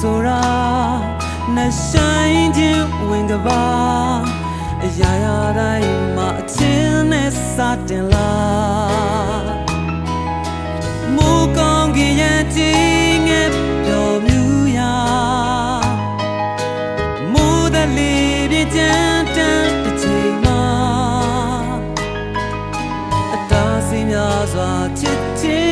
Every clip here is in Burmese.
ဆိုတာနှဆိုင်ခြင်းဝင်တပါအရာရာတိုင်းမှာအချင်းနဲ့စတင်လာမူကောင်းကင်ရဲ့ခြင်းငယ်ပျော်မြူရာမူတလီပြင်းချမ်းတန်တစ်ချိန်မှာအတားစီများစွာချစ်ချင်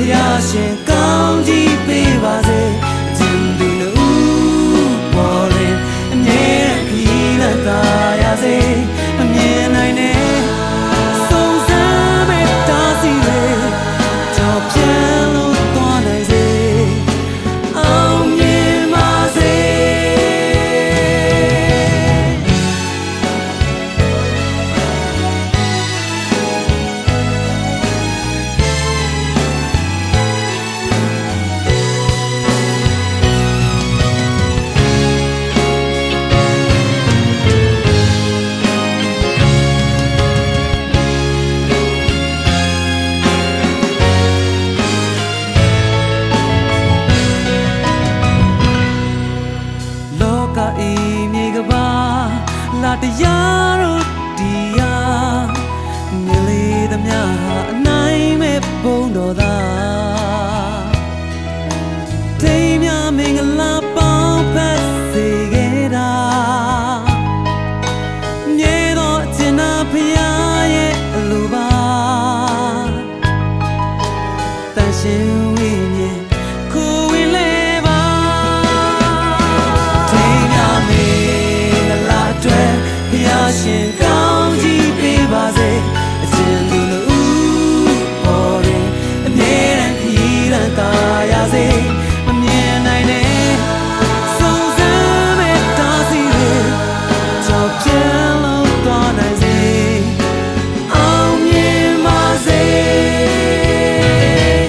မင်္ the Tiara ရှင်ကောင်းကြီးပေးပါစေအရှင်သူလူဦးပေါ်ရင်အမြဲတမ်းခီးရန်သာရစေမမြင်နိုင်တဲ့စုံစမ်းမဲ့တားစီတွေကြောက်ပြန်လို့သွားနိုင်စေအောင်မြင်ပါစေ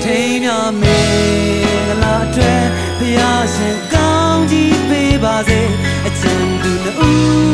ထိမ်းမြမင်္ဂလာအတွက်ဘုရားရှင်ကောင်းကြီးပေးပါစေအရှင်သူလူဦး